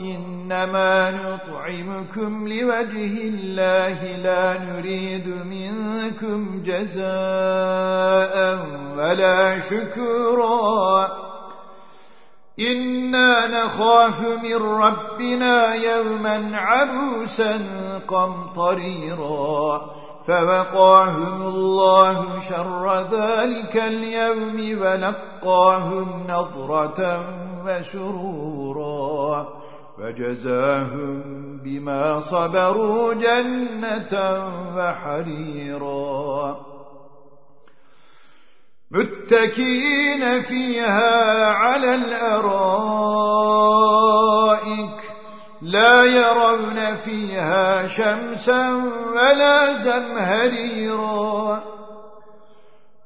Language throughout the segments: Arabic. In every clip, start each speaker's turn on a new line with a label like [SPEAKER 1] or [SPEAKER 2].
[SPEAKER 1] إنما نطعمكم لوجه الله لا نريد منكم جزاء ولا شكرا إنا نخاف من ربنا يوما عبوسا قمطريرا. فوقاهم الله شر ذلك اليوم ولقاهم نظرة وسرورا فجزاهم بما صبروا جنة وحريرا متكين فيها على الأرائك لا يرون فيها شمسا ولا زمهريرا.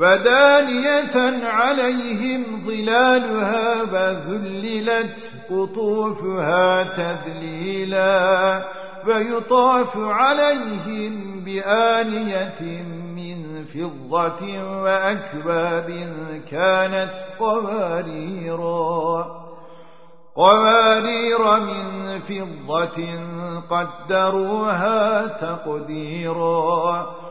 [SPEAKER 1] ودانية عليهم ظلالها وذللت قطوفها تذليلا ويطاف عليهم بآنية من فضة وأكباب كانت قواريرا قوارير من فضة قدروها تقديرا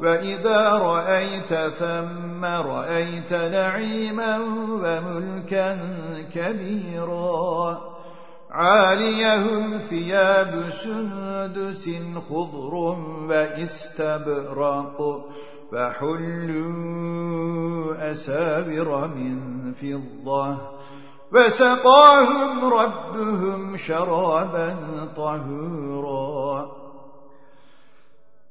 [SPEAKER 1] وإذا رأيت ثم رأيت نعيما وملكا كبيرا عاليهم ثياب سندس خضر وإستبرق فحلوا أسابر من فضة وسقاهم ربهم شرابا طهورا